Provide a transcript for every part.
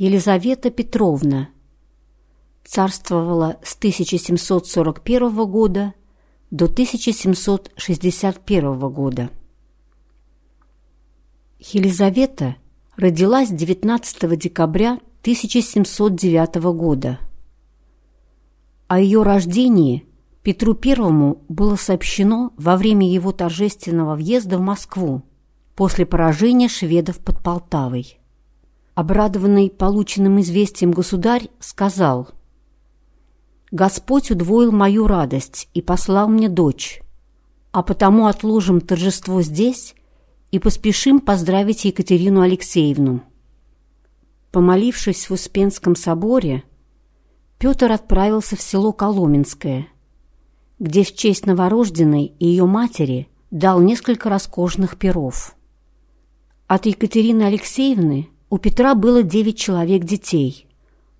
Елизавета Петровна царствовала с 1741 года до 1761 года. Елизавета родилась 19 декабря 1709 года. О ее рождении Петру I было сообщено во время его торжественного въезда в Москву после поражения шведов под Полтавой. Обрадованный полученным известием государь сказал «Господь удвоил мою радость и послал мне дочь, а потому отложим торжество здесь и поспешим поздравить Екатерину Алексеевну». Помолившись в Успенском соборе, Петр отправился в село Коломенское, где в честь новорожденной и ее матери дал несколько роскошных перов. От Екатерины Алексеевны у Петра было девять человек детей,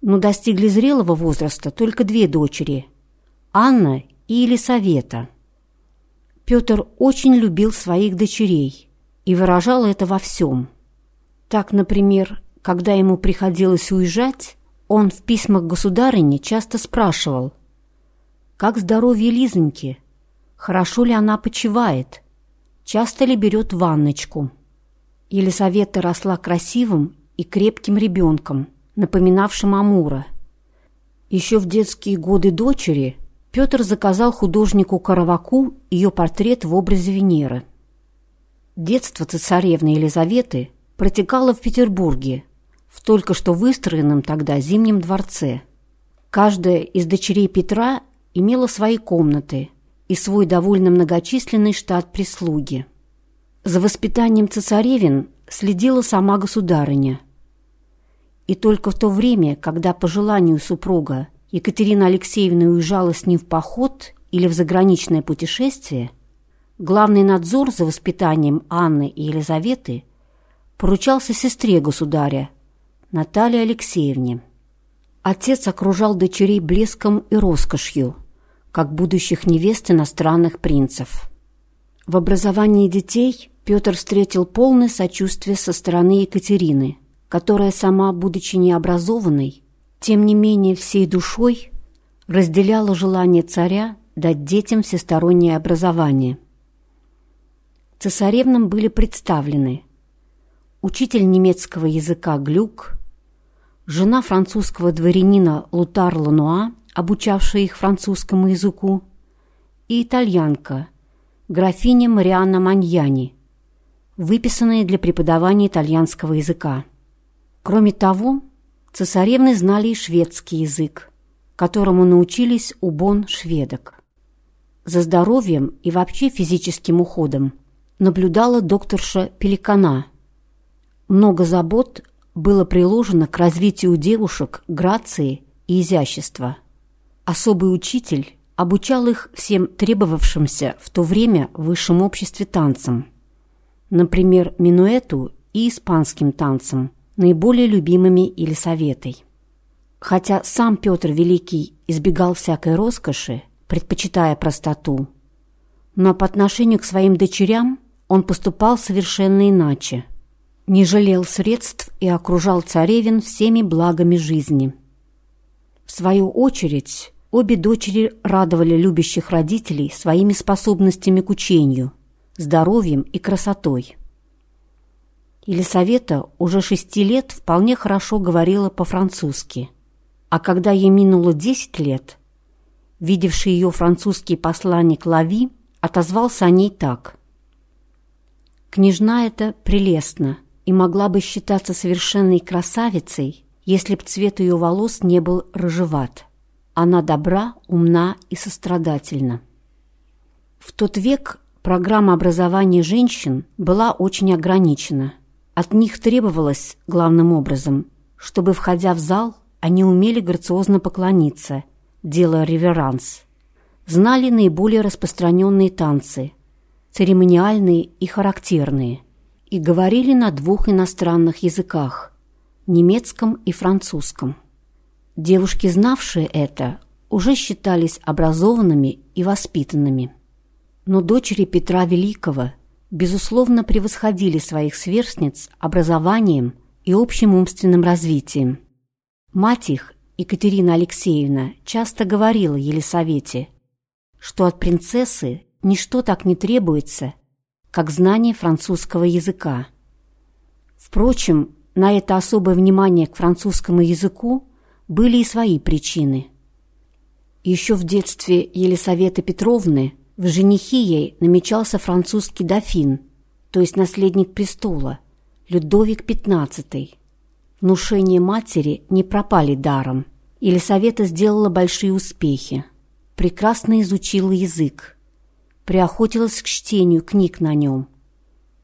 но достигли зрелого возраста только две дочери – Анна и Елисавета. Петр очень любил своих дочерей и выражал это во всем. Так, например, когда ему приходилось уезжать, он в письмах государыне часто спрашивал, «Как здоровье Лизоньки? Хорошо ли она почивает? Часто ли берет ванночку?» Елисавета росла красивым и крепким ребенком, напоминавшим Амура. Еще в детские годы дочери Петр заказал художнику Караваку ее портрет в образе Венеры. Детство цесаревны Елизаветы протекало в Петербурге, в только что выстроенном тогда Зимнем дворце. Каждая из дочерей Петра имела свои комнаты и свой довольно многочисленный штат прислуги. За воспитанием цесаревин следила сама государыня. И только в то время, когда по желанию супруга Екатерина Алексеевна уезжала с ним в поход или в заграничное путешествие, главный надзор за воспитанием Анны и Елизаветы поручался сестре государя, Наталье Алексеевне. Отец окружал дочерей блеском и роскошью, как будущих невест иностранных принцев. В образовании детей Петр встретил полное сочувствие со стороны Екатерины, которая сама, будучи необразованной, тем не менее всей душой разделяла желание царя дать детям всестороннее образование. Цесаревнам были представлены учитель немецкого языка Глюк, жена французского дворянина Лутар Лануа, обучавшая их французскому языку, и итальянка – графиня Марианна Маньяни, выписанная для преподавания итальянского языка. Кроме того, цесаревны знали и шведский язык, которому научились у бон шведок. За здоровьем и вообще физическим уходом наблюдала докторша Пеликана. Много забот было приложено к развитию девушек грации и изящества. Особый учитель обучал их всем требовавшимся в то время в высшем обществе танцам. Например, минуэту и испанским танцам, наиболее любимыми Елисаветой. Хотя сам Петр Великий избегал всякой роскоши, предпочитая простоту, но по отношению к своим дочерям он поступал совершенно иначе. Не жалел средств и окружал царевин всеми благами жизни. В свою очередь, Обе дочери радовали любящих родителей своими способностями к учению, здоровьем и красотой. Елисавета уже шести лет вполне хорошо говорила по-французски, а когда ей минуло десять лет, видевший ее французский посланник Лави отозвался о ней так. «Княжна эта прелестна и могла бы считаться совершенной красавицей, если б цвет ее волос не был рыжеват». Она добра, умна и сострадательна. В тот век программа образования женщин была очень ограничена. От них требовалось, главным образом, чтобы, входя в зал, они умели грациозно поклониться, делая реверанс. Знали наиболее распространенные танцы, церемониальные и характерные, и говорили на двух иностранных языках – немецком и французском. Девушки, знавшие это, уже считались образованными и воспитанными. Но дочери Петра Великого, безусловно, превосходили своих сверстниц образованием и общим умственным развитием. Мать их, Екатерина Алексеевна, часто говорила Елисавете, что от принцессы ничто так не требуется, как знание французского языка. Впрочем, на это особое внимание к французскому языку были и свои причины. Еще в детстве Елисаветы Петровны в женихи ей намечался французский дофин, то есть наследник престола, Людовик XV. Внушения матери не пропали даром. Елисавета сделала большие успехи. Прекрасно изучила язык, приохотилась к чтению книг на нем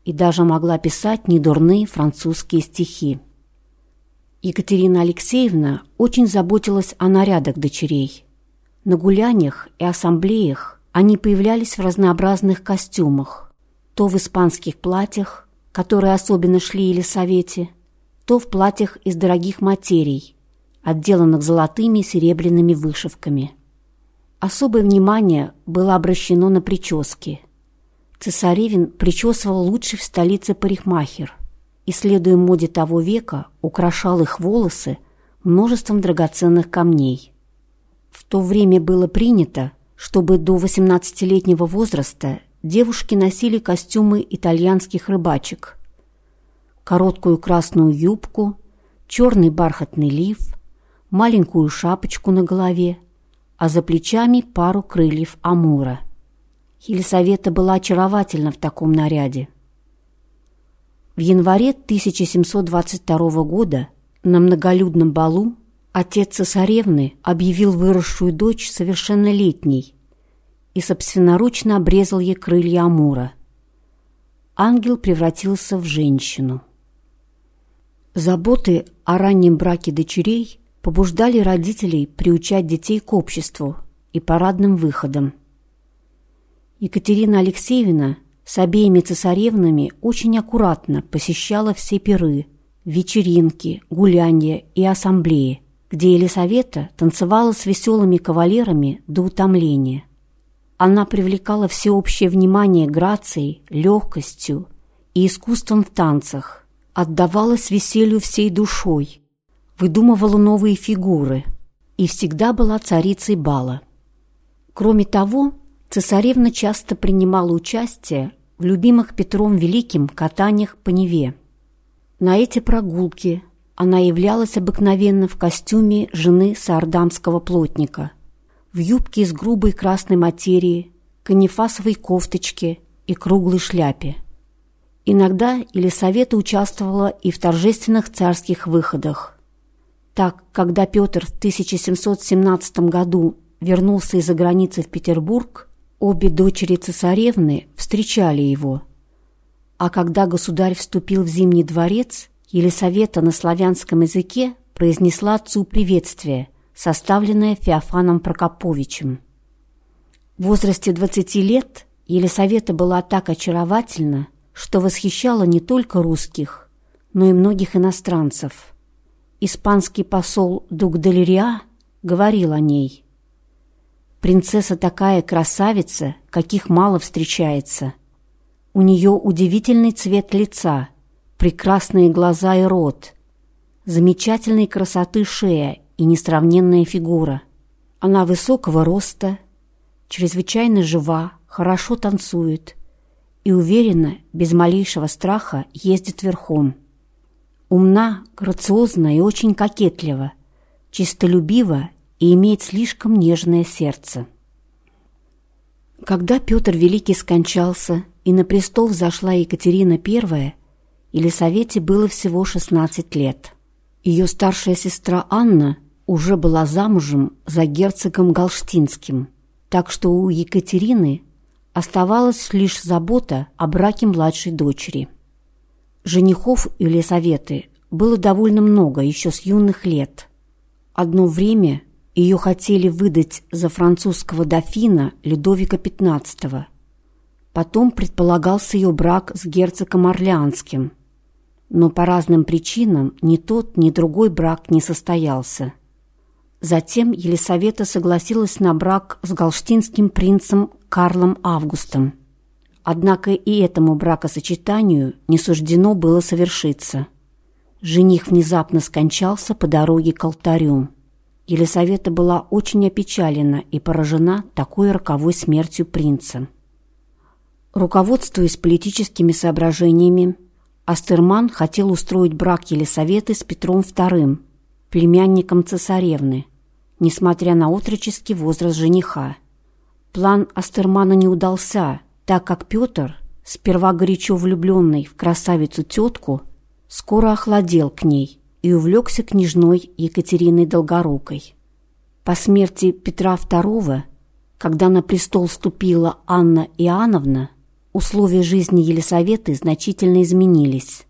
и даже могла писать недурные французские стихи. Екатерина Алексеевна очень заботилась о нарядах дочерей. На гуляниях и ассамблеях они появлялись в разнообразных костюмах, то в испанских платьях, которые особенно шли Елисавете, то в платьях из дорогих материй, отделанных золотыми и серебряными вышивками. Особое внимание было обращено на прически. Цесаревин причесывал лучший в столице парикмахер и, следуя моде того века, украшал их волосы множеством драгоценных камней. В то время было принято, чтобы до 18-летнего возраста девушки носили костюмы итальянских рыбачек. Короткую красную юбку, черный бархатный лиф, маленькую шапочку на голове, а за плечами пару крыльев амура. Елисавета была очаровательна в таком наряде. В январе 1722 года на многолюдном балу Отец цесаревны объявил выросшую дочь совершеннолетней и собственноручно обрезал ей крылья Амура. Ангел превратился в женщину. Заботы о раннем браке дочерей побуждали родителей приучать детей к обществу и парадным выходам. Екатерина Алексеевна с обеими цесаревнами очень аккуратно посещала все пиры, вечеринки, гулянья и ассамблеи, где Елисавета танцевала с веселыми кавалерами до утомления. Она привлекала всеобщее внимание грацией, легкостью и искусством в танцах, отдавалась веселью всей душой, выдумывала новые фигуры и всегда была царицей бала. Кроме того, цесаревна часто принимала участие в любимых Петром Великим катаниях по Неве. На эти прогулки – она являлась обыкновенно в костюме жены саардамского плотника, в юбке из грубой красной материи, канифасовой кофточке и круглой шляпе. Иногда Елисавета участвовала и в торжественных царских выходах. Так, когда Петр в 1717 году вернулся из-за границы в Петербург, обе дочери цесаревны встречали его. А когда государь вступил в Зимний дворец – Елисавета на славянском языке произнесла отцу приветствие, составленное Феофаном Прокоповичем. В возрасте 20 лет Елисавета была так очаровательна, что восхищала не только русских, но и многих иностранцев. Испанский посол Дугдалериа говорил о ней. «Принцесса такая красавица, каких мало встречается. У нее удивительный цвет лица – прекрасные глаза и рот, замечательной красоты шея и несравненная фигура. Она высокого роста, чрезвычайно жива, хорошо танцует и уверенно, без малейшего страха, ездит верхом. Умна, грациозна и очень кокетлива, чистолюбива и имеет слишком нежное сердце. Когда Петр Великий скончался и на престол взошла Екатерина I, Елисавете было всего 16 лет. Ее старшая сестра Анна уже была замужем за герцогом Галштинским, так что у Екатерины оставалась лишь забота о браке младшей дочери. Женихов у Елисаветы было довольно много еще с юных лет. Одно время ее хотели выдать за французского дофина Людовика XV. Потом предполагался ее брак с герцогом Орлеанским, но по разным причинам ни тот, ни другой брак не состоялся. Затем Елисавета согласилась на брак с галштинским принцем Карлом Августом. Однако и этому бракосочетанию не суждено было совершиться. жених внезапно скончался по дороге к алтарю. Елисавета была очень опечалена и поражена такой роковой смертью принца. Руководствуясь политическими соображениями, Астерман хотел устроить брак Елисаветы с Петром II, племянником цесаревны, несмотря на отроческий возраст жениха. План Астермана не удался, так как Петр, сперва горячо влюбленный в красавицу-тетку, скоро охладел к ней и увлекся княжной Екатериной Долгорукой. По смерти Петра II, когда на престол вступила Анна Иоанновна, условия жизни Елисаветы значительно изменились.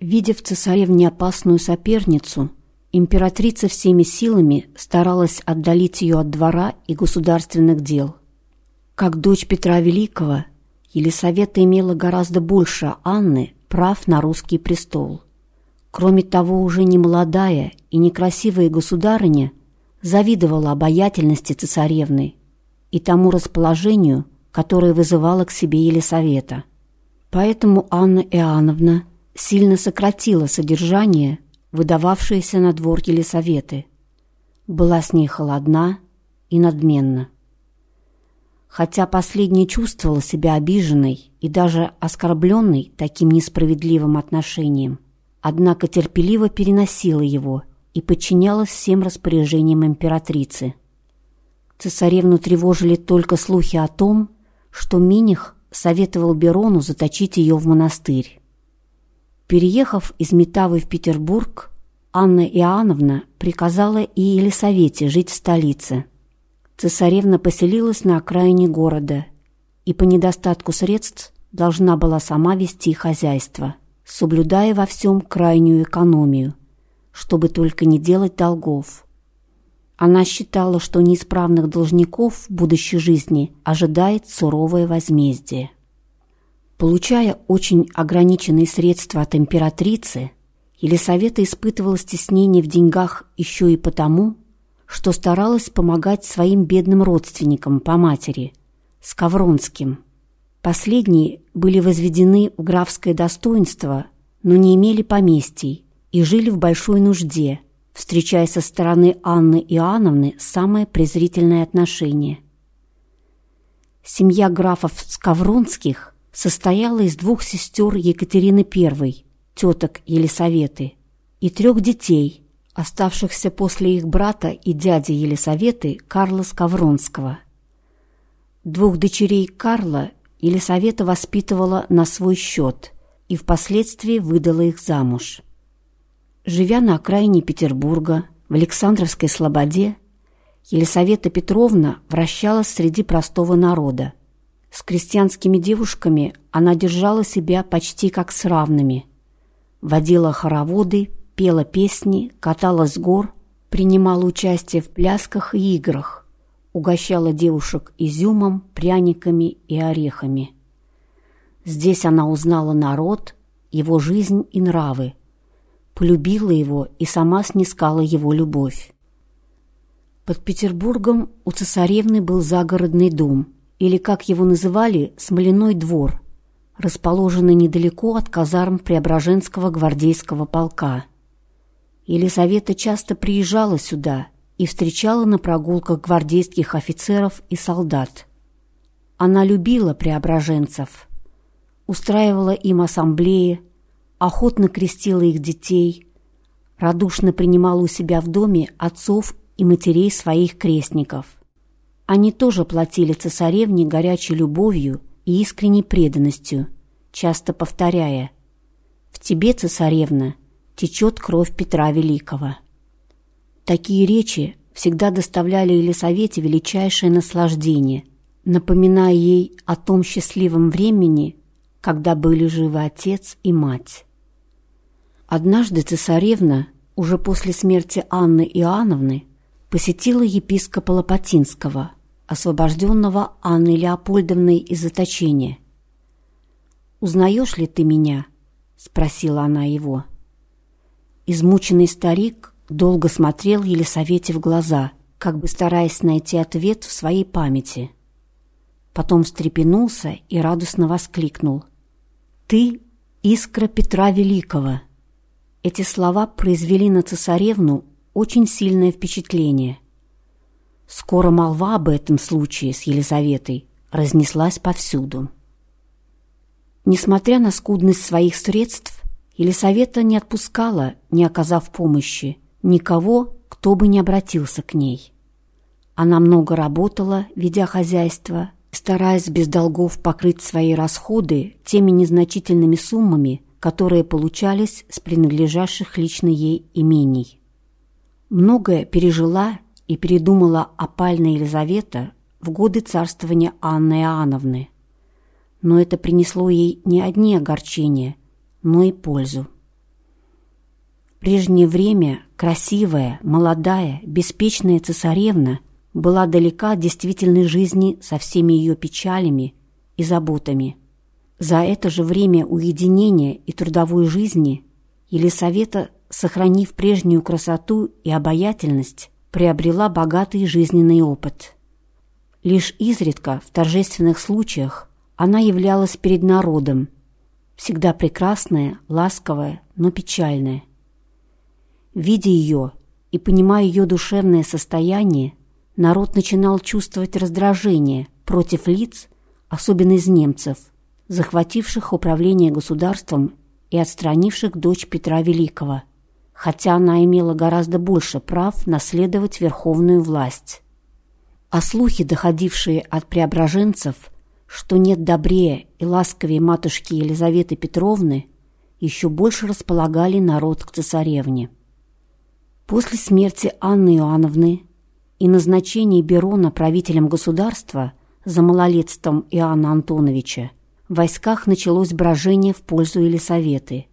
Видя в цесаревне опасную соперницу, императрица всеми силами старалась отдалить ее от двора и государственных дел. Как дочь Петра Великого, Елисавета имела гораздо больше Анны прав на русский престол. Кроме того, уже не молодая и некрасивая государыня завидовала обаятельности цесаревны и тому расположению, которое вызывала к себе Елисавета. Поэтому Анна Иоанновна сильно сократила содержание, выдававшееся на двор Елисаветы. Была с ней холодна и надменна. Хотя последняя чувствовала себя обиженной и даже оскорбленной таким несправедливым отношением, однако терпеливо переносила его и подчинялась всем распоряжениям императрицы. Цесаревну тревожили только слухи о том, что Миних советовал Берону заточить ее в монастырь. Переехав из Метавы в Петербург, Анна Иоанновна приказала и Елисавете жить в столице. Цесаревна поселилась на окраине города и по недостатку средств должна была сама вести хозяйство, соблюдая во всем крайнюю экономию, чтобы только не делать долгов. Она считала, что неисправных должников в будущей жизни ожидает суровое возмездие. Получая очень ограниченные средства от императрицы, Елисавета испытывала стеснение в деньгах еще и потому, что старалась помогать своим бедным родственникам по матери, Скавронским. Последние были возведены в графское достоинство, но не имели поместий и жили в большой нужде – встречая со стороны Анны Иоанновны самое презрительное отношение. Семья графов Скавронских состояла из двух сестер Екатерины I, теток Елисаветы, и трех детей, оставшихся после их брата и дяди Елисаветы Карла Скавронского. Двух дочерей Карла Елисавета воспитывала на свой счет и впоследствии выдала их замуж. Живя на окраине Петербурга, в Александровской Слободе, Елисавета Петровна вращалась среди простого народа. С крестьянскими девушками она держала себя почти как с равными. Водила хороводы, пела песни, каталась с гор, принимала участие в плясках и играх, угощала девушек изюмом, пряниками и орехами. Здесь она узнала народ, его жизнь и нравы, полюбила его и сама снискала его любовь. Под Петербургом у цесаревны был загородный дом, или, как его называли, смоляной двор, расположенный недалеко от казарм Преображенского гвардейского полка. Елизавета часто приезжала сюда и встречала на прогулках гвардейских офицеров и солдат. Она любила преображенцев, устраивала им ассамблеи, охотно крестила их детей, радушно принимала у себя в доме отцов и матерей своих крестников. Они тоже платили цесаревне горячей любовью и искренней преданностью, часто повторяя «В тебе, цесаревна, течет кровь Петра Великого». Такие речи всегда доставляли Елисавете величайшее наслаждение, напоминая ей о том счастливом времени, когда были живы отец и мать. Однажды цесаревна, уже после смерти Анны Иоанновны, посетила епископа Лопатинского, освобожденного Анной Леопольдовной из заточения. «Узнаешь ли ты меня?» — спросила она его. Измученный старик долго смотрел Елисавете в глаза, как бы стараясь найти ответ в своей памяти. Потом встрепенулся и радостно воскликнул. «Ты — искра Петра Великого!» Эти слова произвели на цесаревну очень сильное впечатление. Скоро молва об этом случае с Елизаветой разнеслась повсюду. Несмотря на скудность своих средств, Елисавета не отпускала, не оказав помощи, никого, кто бы не обратился к ней. Она много работала, ведя хозяйство, стараясь без долгов покрыть свои расходы теми незначительными суммами, которые получались с принадлежавших лично ей имений. Многое пережила и передумала опальная Елизавета в годы царствования Анны Иоанновны. Но это принесло ей не одни огорчения, но и пользу. В прежнее время красивая, молодая, беспечная цесаревна была далека от действительной жизни со всеми ее печалями и заботами. За это же время уединения и трудовой жизни Елисавета, сохранив прежнюю красоту и обаятельность, приобрела богатый жизненный опыт. Лишь изредка, в торжественных случаях, она являлась перед народом, всегда прекрасная, ласковая, но печальная. Видя ее и понимая ее душевное состояние, народ начинал чувствовать раздражение против лиц, особенно из немцев, захвативших управление государством и отстранивших дочь Петра Великого, хотя она имела гораздо больше прав наследовать верховную власть. А слухи, доходившие от преображенцев, что нет добрее и ласковее матушки Елизаветы Петровны, еще больше располагали народ к цесаревне. После смерти Анны Иоанновны и назначения Берона правителем государства за малолетством Иоанна Антоновича в войсках началось брожение в пользу Елисаветы,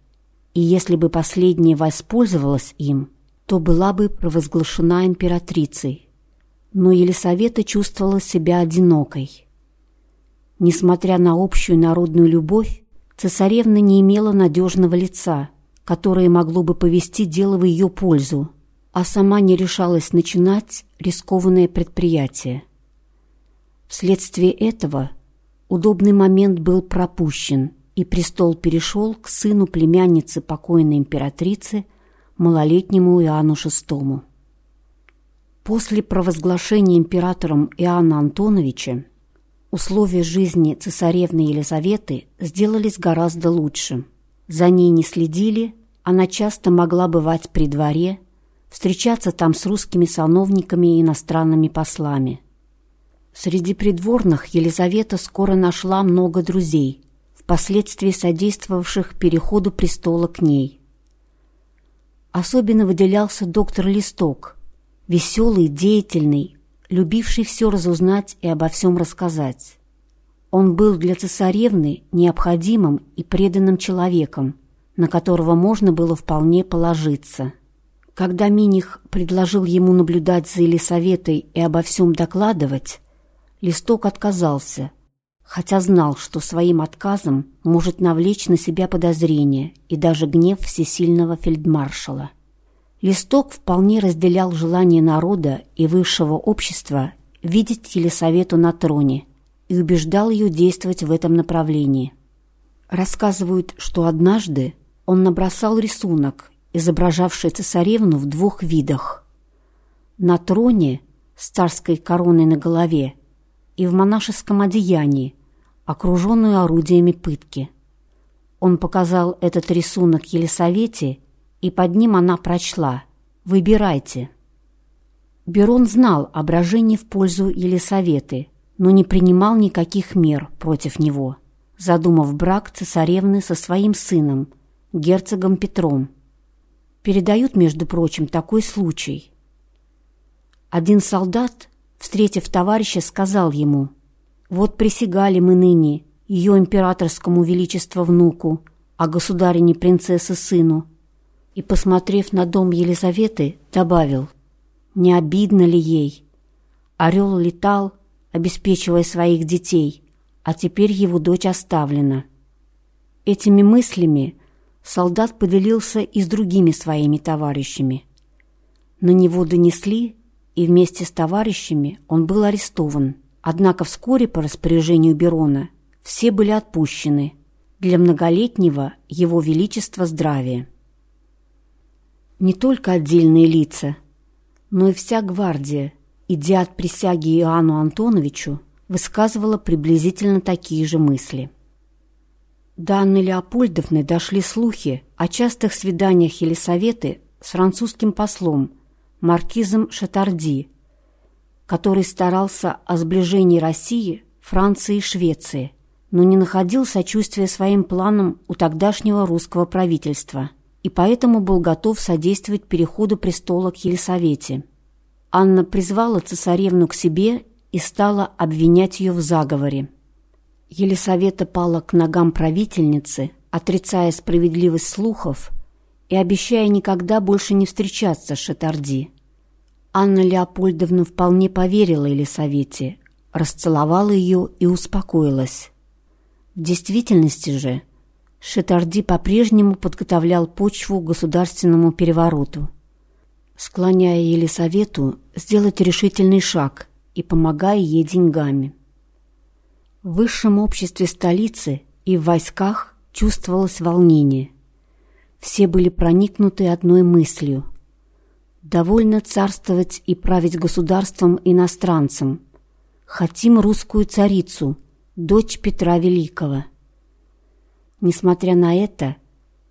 и если бы последняя воспользовалась им, то была бы провозглашена императрицей. Но Елисавета чувствовала себя одинокой. Несмотря на общую народную любовь, цесаревна не имела надежного лица, которое могло бы повести дело в ее пользу, а сама не решалась начинать рискованное предприятие. Вследствие этого удобный момент был пропущен, и престол перешел к сыну племянницы покойной императрицы, малолетнему Иоанну VI. После провозглашения императором Иоанна Антоновича условия жизни цесаревны Елизаветы сделались гораздо лучше. За ней не следили, она часто могла бывать при дворе, встречаться там с русскими сановниками и иностранными послами. Среди придворных Елизавета скоро нашла много друзей, впоследствии содействовавших переходу престола к ней. Особенно выделялся доктор Листок, веселый, деятельный, любивший все разузнать и обо всем рассказать. Он был для цесаревны необходимым и преданным человеком, на которого можно было вполне положиться. Когда Миних предложил ему наблюдать за Елисаветой и обо всем докладывать, Листок отказался, хотя знал, что своим отказом может навлечь на себя подозрения и даже гнев всесильного фельдмаршала. Листок вполне разделял желание народа и высшего общества видеть Елисавету на троне и убеждал ее действовать в этом направлении. Рассказывают, что однажды он набросал рисунок изображавшая цесаревну в двух видах. На троне с царской короной на голове и в монашеском одеянии, окруженную орудиями пытки. Он показал этот рисунок Елисавете, и под ним она прочла «Выбирайте». Берон знал о брожении в пользу Елисаветы, но не принимал никаких мер против него, задумав брак цесаревны со своим сыном, герцогом Петром, передают, между прочим, такой случай. Один солдат, встретив товарища, сказал ему, «Вот присягали мы ныне ее императорскому величеству внуку, а государине принцессы сыну». И, посмотрев на дом Елизаветы, добавил, «Не обидно ли ей? Орел летал, обеспечивая своих детей, а теперь его дочь оставлена». Этими мыслями солдат поделился и с другими своими товарищами. На него донесли, и вместе с товарищами он был арестован. Однако вскоре по распоряжению Берона все были отпущены для многолетнего его величества здравия. Не только отдельные лица, но и вся гвардия, идя от присяги Иоанну Антоновичу, высказывала приблизительно такие же мысли. До Анны Леопольдовны дошли слухи о частых свиданиях Елисаветы с французским послом, маркизом Шатарди, который старался о сближении России, Франции и Швеции, но не находил сочувствия своим планам у тогдашнего русского правительства и поэтому был готов содействовать переходу престола к Елисавете. Анна призвала цесаревну к себе и стала обвинять ее в заговоре. Елисавета пала к ногам правительницы, отрицая справедливость слухов и обещая никогда больше не встречаться с Шатарди. Анна Леопольдовна вполне поверила Елисавете, расцеловала ее и успокоилась. В действительности же Шатарди по-прежнему подготовлял почву к государственному перевороту, склоняя Елисавету сделать решительный шаг и помогая ей деньгами. В высшем обществе столицы и в войсках чувствовалось волнение. Все были проникнуты одной мыслью. Довольно царствовать и править государством иностранцам. Хотим русскую царицу, дочь Петра Великого. Несмотря на это,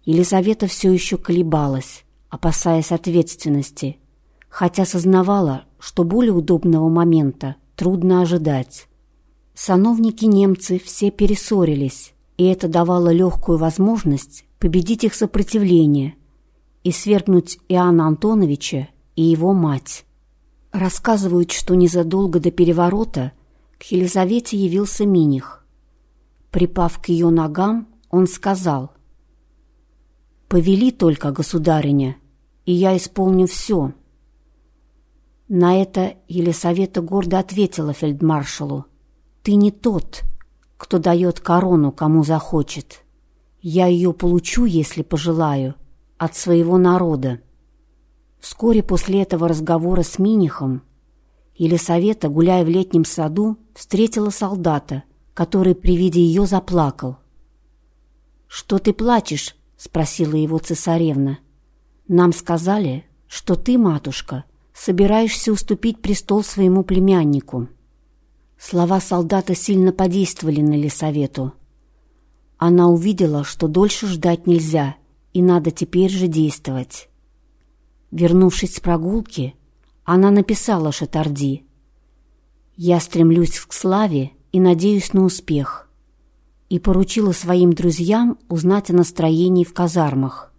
Елизавета все еще колебалась, опасаясь ответственности, хотя сознавала, что более удобного момента трудно ожидать. Сановники немцы все перессорились, и это давало легкую возможность победить их сопротивление и свергнуть Иоанна Антоновича и его мать. Рассказывают, что незадолго до переворота к Елизавете явился Миних. Припав к ее ногам, он сказал «Повели только, государыня, и я исполню все». На это Елисавета гордо ответила фельдмаршалу ты не тот, кто дает корону, кому захочет. Я ее получу, если пожелаю, от своего народа. Вскоре после этого разговора с Минихом Елисавета, гуляя в летнем саду, встретила солдата, который при виде ее заплакал. «Что ты плачешь?» — спросила его цесаревна. «Нам сказали, что ты, матушка, собираешься уступить престол своему племяннику». Слова солдата сильно подействовали на Лисавету. Она увидела, что дольше ждать нельзя, и надо теперь же действовать. Вернувшись с прогулки, она написала Шатарди. «Я стремлюсь к славе и надеюсь на успех» и поручила своим друзьям узнать о настроении в казармах.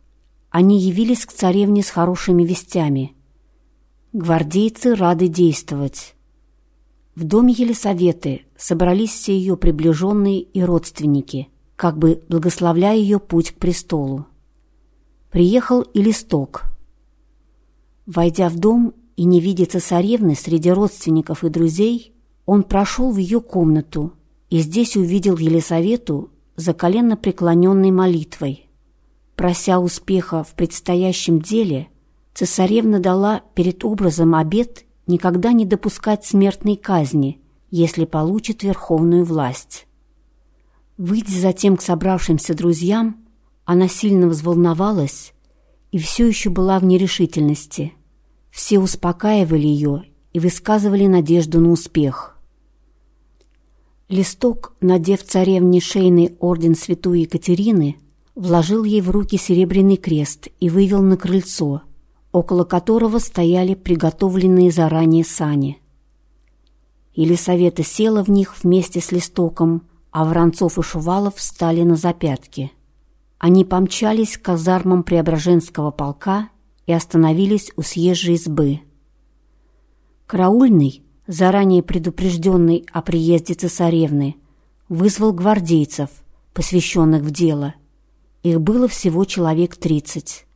Они явились к царевне с хорошими вестями. Гвардейцы рады действовать. В доме Елисаветы собрались все ее приближенные и родственники, как бы благословляя ее путь к престолу. Приехал и листок. Войдя в дом и не видя цесаревны среди родственников и друзей, он прошел в ее комнату и здесь увидел Елисавету за коленно преклоненной молитвой. Прося успеха в предстоящем деле, цесаревна дала перед образом обет никогда не допускать смертной казни, если получит верховную власть. Выйдя затем к собравшимся друзьям, она сильно взволновалась и все еще была в нерешительности. Все успокаивали ее и высказывали надежду на успех. Листок, надев царевне шейный орден святой Екатерины, вложил ей в руки серебряный крест и вывел на крыльцо – около которого стояли приготовленные заранее сани. Елисавета села в них вместе с листоком, а Воронцов и Шувалов встали на запятки. Они помчались к казармам Преображенского полка и остановились у съезжей избы. Караульный, заранее предупрежденный о приезде цесаревны, вызвал гвардейцев, посвященных в дело. Их было всего человек тридцать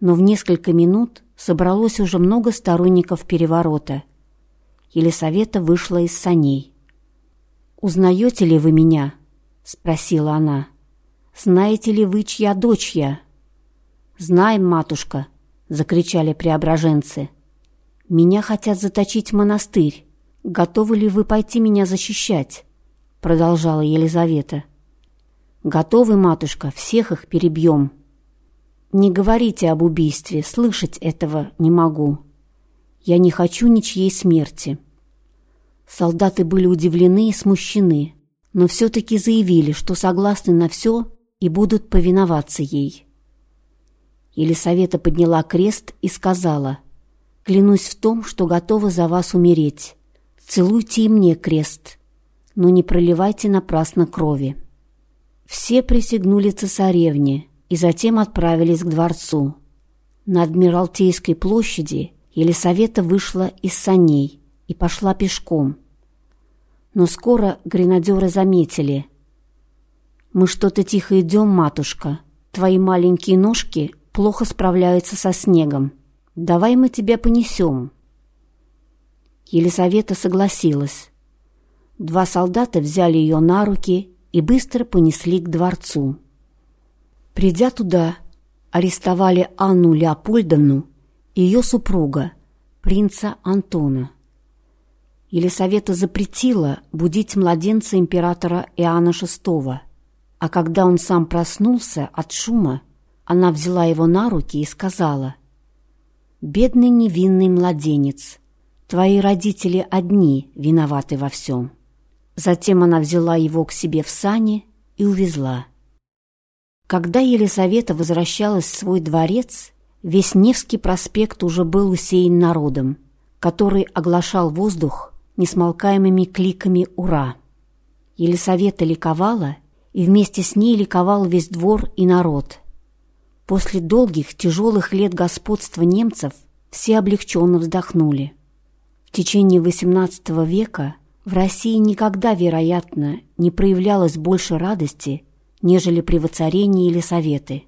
но в несколько минут собралось уже много сторонников переворота. Елисавета вышла из саней. «Узнаете ли вы меня?» — спросила она. «Знаете ли вы, чья дочь я?» «Знаем, матушка!» — закричали преображенцы. «Меня хотят заточить в монастырь. Готовы ли вы пойти меня защищать?» — продолжала Елизавета. «Готовы, матушка, всех их перебьем». «Не говорите об убийстве, слышать этого не могу. Я не хочу ничьей смерти». Солдаты были удивлены и смущены, но все-таки заявили, что согласны на все и будут повиноваться ей. Елисавета подняла крест и сказала, «Клянусь в том, что готова за вас умереть. Целуйте и мне крест, но не проливайте напрасно крови». Все присягнули цесаревне и затем отправились к дворцу. На Адмиралтейской площади Елисавета вышла из саней и пошла пешком. Но скоро гренадеры заметили. «Мы что-то тихо идем, матушка. Твои маленькие ножки плохо справляются со снегом. Давай мы тебя понесем». Елисавета согласилась. Два солдата взяли ее на руки и быстро понесли к дворцу. Придя туда, арестовали Анну Леопольдовну и ее супруга, принца Антона. Елисавета запретила будить младенца императора Иоанна VI, а когда он сам проснулся от шума, она взяла его на руки и сказала, «Бедный невинный младенец, твои родители одни виноваты во всем». Затем она взяла его к себе в сани и увезла. Когда Елизавета возвращалась в свой дворец, весь Невский проспект уже был усеян народом, который оглашал воздух несмолкаемыми кликами «Ура!». Елисавета ликовала, и вместе с ней ликовал весь двор и народ. После долгих, тяжелых лет господства немцев все облегченно вздохнули. В течение XVIII века в России никогда, вероятно, не проявлялось больше радости, нежели при воцарении или советы.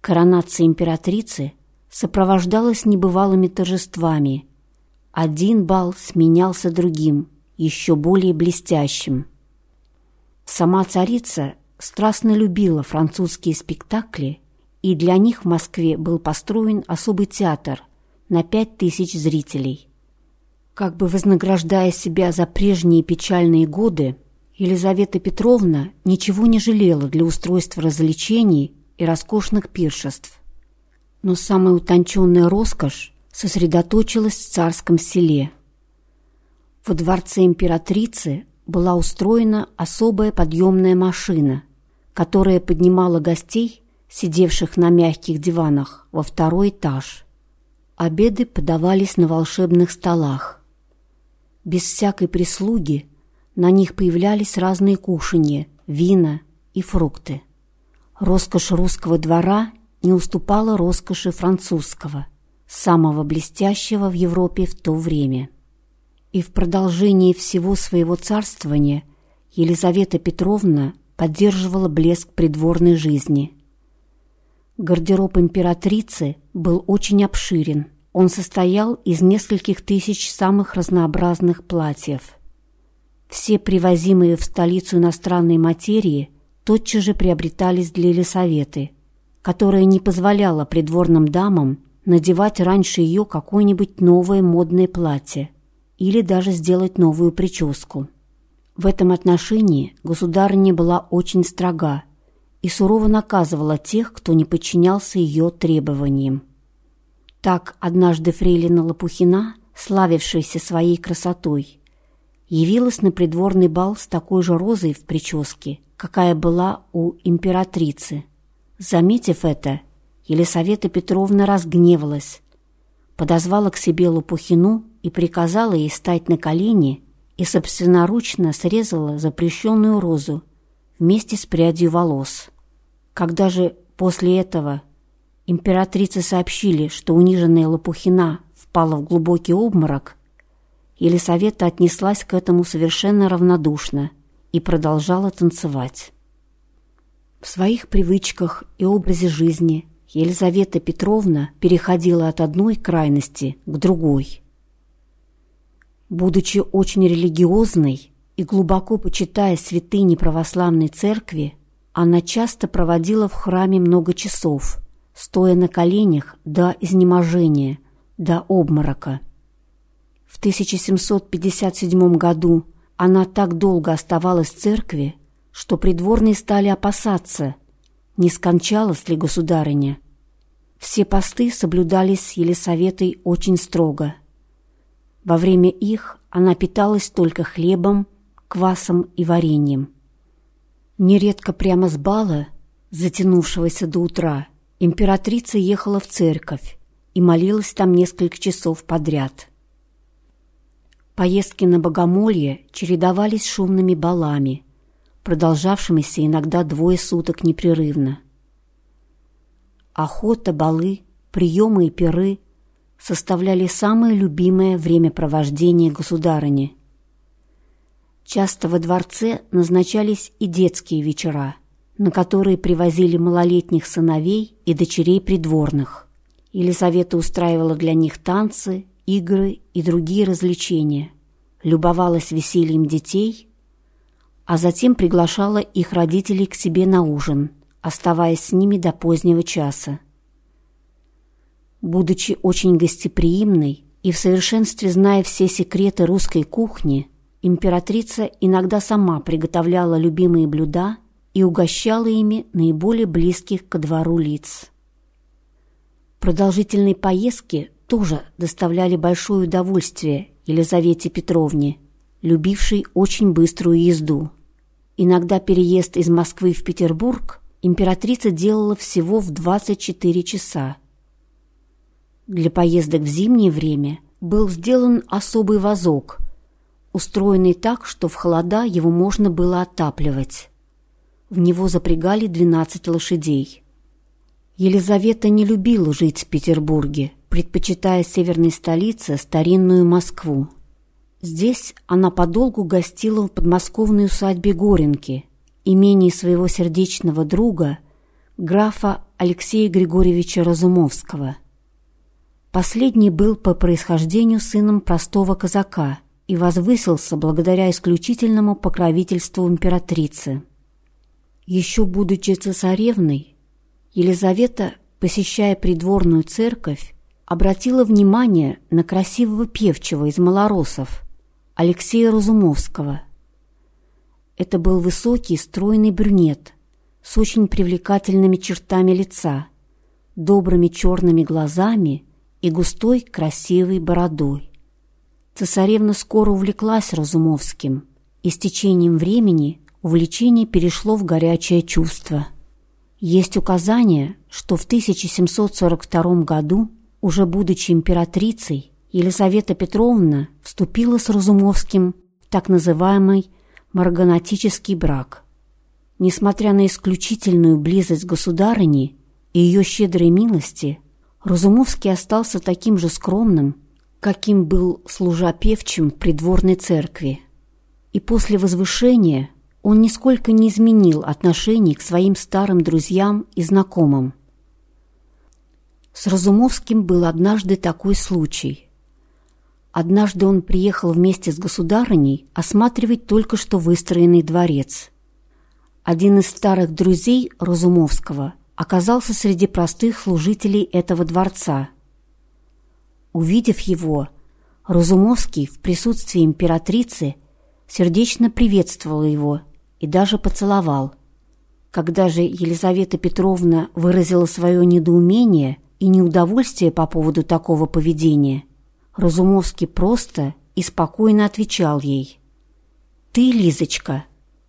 Коронация императрицы сопровождалась небывалыми торжествами. Один бал сменялся другим, еще более блестящим. Сама царица страстно любила французские спектакли, и для них в Москве был построен особый театр на пять тысяч зрителей. Как бы вознаграждая себя за прежние печальные годы, Елизавета Петровна ничего не жалела для устройства развлечений и роскошных пиршеств. Но самая утонченная роскошь сосредоточилась в царском селе. Во дворце императрицы была устроена особая подъемная машина, которая поднимала гостей, сидевших на мягких диванах, во второй этаж. Обеды подавались на волшебных столах. Без всякой прислуги на них появлялись разные кушанья, вина и фрукты. Роскошь русского двора не уступала роскоши французского, самого блестящего в Европе в то время. И в продолжении всего своего царствования Елизавета Петровна поддерживала блеск придворной жизни. Гардероб императрицы был очень обширен – он состоял из нескольких тысяч самых разнообразных платьев. Все привозимые в столицу иностранные материи тотчас же приобретались для Елисаветы, которая не позволяла придворным дамам надевать раньше ее какое-нибудь новое модное платье или даже сделать новую прическу. В этом отношении государыня была очень строга и сурово наказывала тех, кто не подчинялся ее требованиям. Так однажды фрейлина Лопухина, славившаяся своей красотой, явилась на придворный бал с такой же розой в прическе, какая была у императрицы. Заметив это, Елисавета Петровна разгневалась, подозвала к себе Лопухину и приказала ей стать на колени и собственноручно срезала запрещенную розу вместе с прядью волос. Когда же после этого Императрице сообщили, что униженная Лопухина впала в глубокий обморок. Елисавета отнеслась к этому совершенно равнодушно и продолжала танцевать. В своих привычках и образе жизни Елизавета Петровна переходила от одной крайности к другой. Будучи очень религиозной и глубоко почитая святыни православной церкви, она часто проводила в храме много часов – стоя на коленях до изнеможения, до обморока. В 1757 году она так долго оставалась в церкви, что придворные стали опасаться, не скончалась ли государыня. Все посты соблюдались Елисаветой очень строго. Во время их она питалась только хлебом, квасом и вареньем. Нередко прямо с бала, затянувшегося до утра, императрица ехала в церковь и молилась там несколько часов подряд. Поездки на богомолье чередовались шумными балами, продолжавшимися иногда двое суток непрерывно. Охота, балы, приемы и пиры составляли самое любимое времяпровождение государыни. Часто во дворце назначались и детские вечера, на которые привозили малолетних сыновей и дочерей придворных. Елизавета устраивала для них танцы, игры и другие развлечения, любовалась весельем детей, а затем приглашала их родителей к себе на ужин – оставаясь с ними до позднего часа. Будучи очень гостеприимной и в совершенстве зная все секреты русской кухни, императрица иногда сама приготовляла любимые блюда и угощала ими наиболее близких ко двору лиц. Продолжительные поездки тоже доставляли большое удовольствие Елизавете Петровне, любившей очень быструю езду. Иногда переезд из Москвы в Петербург императрица делала всего в 24 часа. Для поездок в зимнее время был сделан особый вазок, устроенный так, что в холода его можно было отапливать. В него запрягали 12 лошадей. Елизавета не любила жить в Петербурге, предпочитая северной столице старинную Москву. Здесь она подолгу гостила в подмосковной усадьбе Горенки – имении своего сердечного друга, графа Алексея Григорьевича Разумовского. Последний был по происхождению сыном простого казака и возвысился благодаря исключительному покровительству императрицы. Еще будучи цесаревной, Елизавета, посещая придворную церковь, обратила внимание на красивого певчего из малоросов Алексея Разумовского – это был высокий, стройный брюнет с очень привлекательными чертами лица, добрыми черными глазами и густой красивой бородой. Цесаревна скоро увлеклась Разумовским, и с течением времени увлечение перешло в горячее чувство. Есть указание, что в 1742 году, уже будучи императрицей, Елизавета Петровна вступила с Разумовским в так называемый марганатический брак. Несмотря на исключительную близость государыни и ее щедрой милости, Разумовский остался таким же скромным, каким был служа певчим в придворной церкви. И после возвышения он нисколько не изменил отношений к своим старым друзьям и знакомым. С Разумовским был однажды такой случай. Однажды он приехал вместе с государыней осматривать только что выстроенный дворец. Один из старых друзей Разумовского оказался среди простых служителей этого дворца. Увидев его, Разумовский в присутствии императрицы сердечно приветствовал его и даже поцеловал. Когда же Елизавета Петровна выразила свое недоумение и неудовольствие по поводу такого поведения – Разумовский просто и спокойно отвечал ей. «Ты, Лизочка,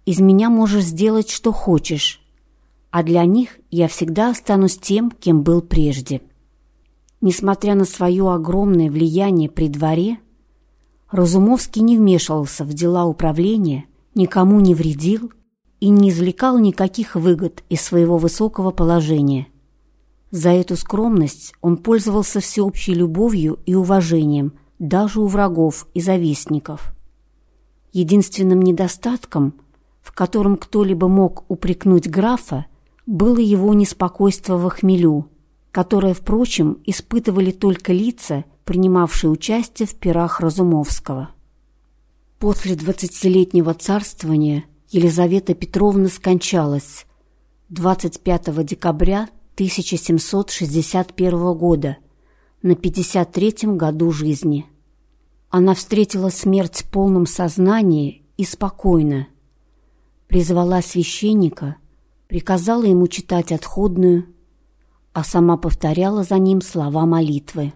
из меня можешь сделать, что хочешь, а для них я всегда останусь тем, кем был прежде». Несмотря на свое огромное влияние при дворе, Разумовский не вмешивался в дела управления, никому не вредил и не извлекал никаких выгод из своего высокого положения – за эту скромность он пользовался всеобщей любовью и уважением даже у врагов и завистников. Единственным недостатком, в котором кто-либо мог упрекнуть графа, было его неспокойство в хмелю, которое, впрочем, испытывали только лица, принимавшие участие в пирах Разумовского. После двадцатилетнего царствования Елизавета Петровна скончалась 25 декабря 1761 года, на 53-м году жизни. Она встретила смерть в полном сознании и спокойно. Призвала священника, приказала ему читать отходную, а сама повторяла за ним слова молитвы.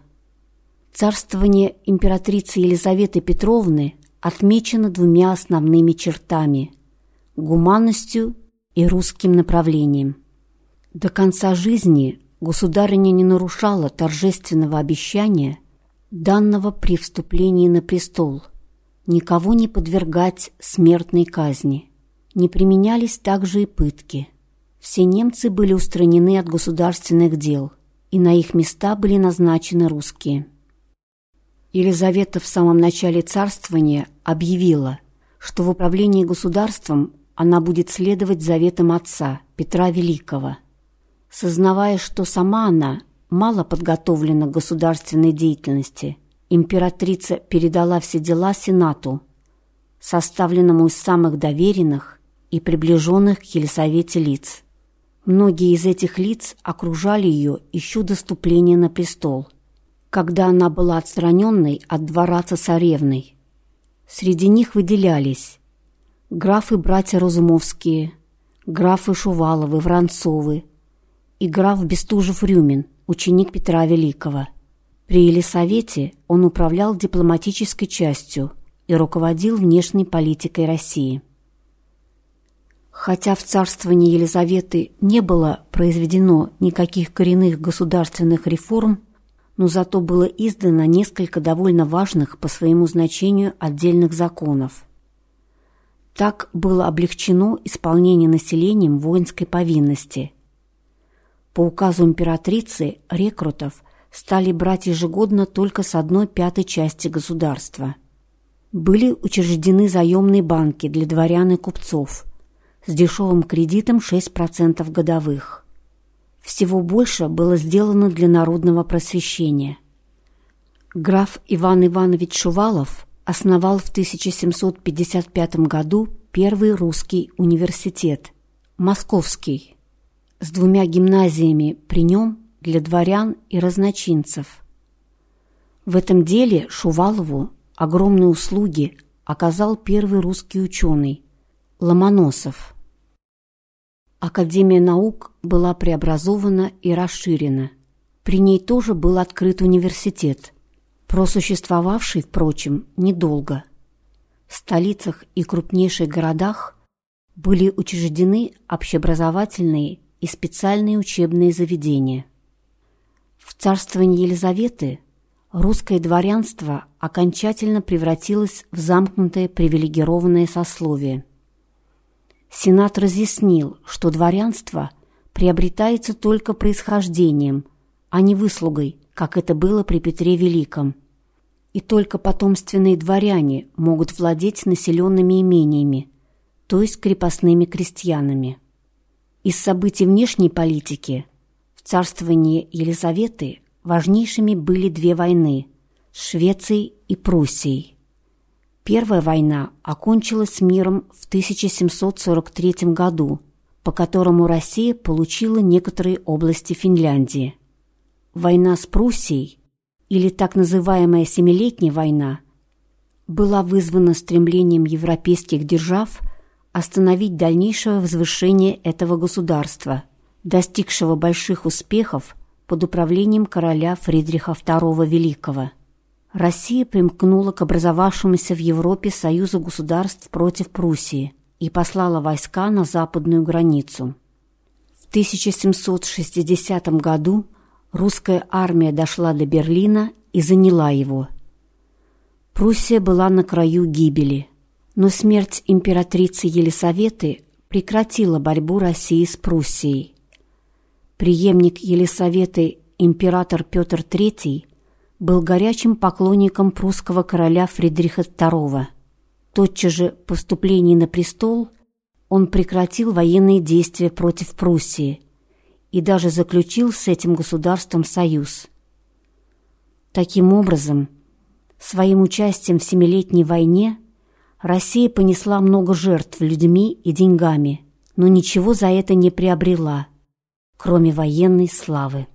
Царствование императрицы Елизаветы Петровны отмечено двумя основными чертами – гуманностью и русским направлением. До конца жизни государыня не нарушала торжественного обещания, данного при вступлении на престол, никого не подвергать смертной казни. Не применялись также и пытки. Все немцы были устранены от государственных дел, и на их места были назначены русские. Елизавета в самом начале царствования объявила, что в управлении государством она будет следовать заветам отца, Петра Великого. Сознавая, что сама она мало подготовлена к государственной деятельности, императрица передала все дела Сенату, составленному из самых доверенных и приближенных к Елизавете лиц. Многие из этих лиц окружали ее еще до ступления на престол – когда она была отстраненной от двора цесаревной. Среди них выделялись графы-братья Разумовские, графы Шуваловы, Воронцовы и граф Бестужев-Рюмин, ученик Петра Великого. При Елисавете он управлял дипломатической частью и руководил внешней политикой России. Хотя в царствовании Елизаветы не было произведено никаких коренных государственных реформ, но зато было издано несколько довольно важных по своему значению отдельных законов. Так было облегчено исполнение населением воинской повинности. По указу императрицы рекрутов стали брать ежегодно только с одной пятой части государства. Были учреждены заемные банки для дворян и купцов с дешевым кредитом 6% годовых. Всего больше было сделано для народного просвещения. Граф Иван Иванович Шувалов основал в 1755 году первый русский университет – Московский, с двумя гимназиями при нем для дворян и разночинцев. В этом деле Шувалову огромные услуги оказал первый русский ученый – Ломоносов – Академия наук была преобразована и расширена. При ней тоже был открыт университет, просуществовавший, впрочем, недолго. В столицах и крупнейших городах были учреждены общеобразовательные и специальные учебные заведения. В царствовании Елизаветы русское дворянство окончательно превратилось в замкнутое привилегированное сословие – Сенат разъяснил, что дворянство приобретается только происхождением, а не выслугой, как это было при Петре Великом. И только потомственные дворяне могут владеть населенными имениями, то есть крепостными крестьянами. Из событий внешней политики в царствовании Елизаветы важнейшими были две войны – Швецией и Пруссией. Первая война окончилась миром в 1743 году, по которому Россия получила некоторые области Финляндии. Война с Пруссией, или так называемая Семилетняя война, была вызвана стремлением европейских держав остановить дальнейшее возвышение этого государства, достигшего больших успехов под управлением короля Фридриха II Великого. Россия примкнула к образовавшемуся в Европе Союзу государств против Пруссии и послала войска на западную границу. В 1760 году русская армия дошла до Берлина и заняла его. Пруссия была на краю гибели, но смерть императрицы Елисаветы прекратила борьбу России с Пруссией. Преемник Елисаветы император Петр III был горячим поклонником прусского короля Фридриха II. Тотчас же по вступлении на престол он прекратил военные действия против Пруссии и даже заключил с этим государством союз. Таким образом, своим участием в Семилетней войне Россия понесла много жертв людьми и деньгами, но ничего за это не приобрела, кроме военной славы.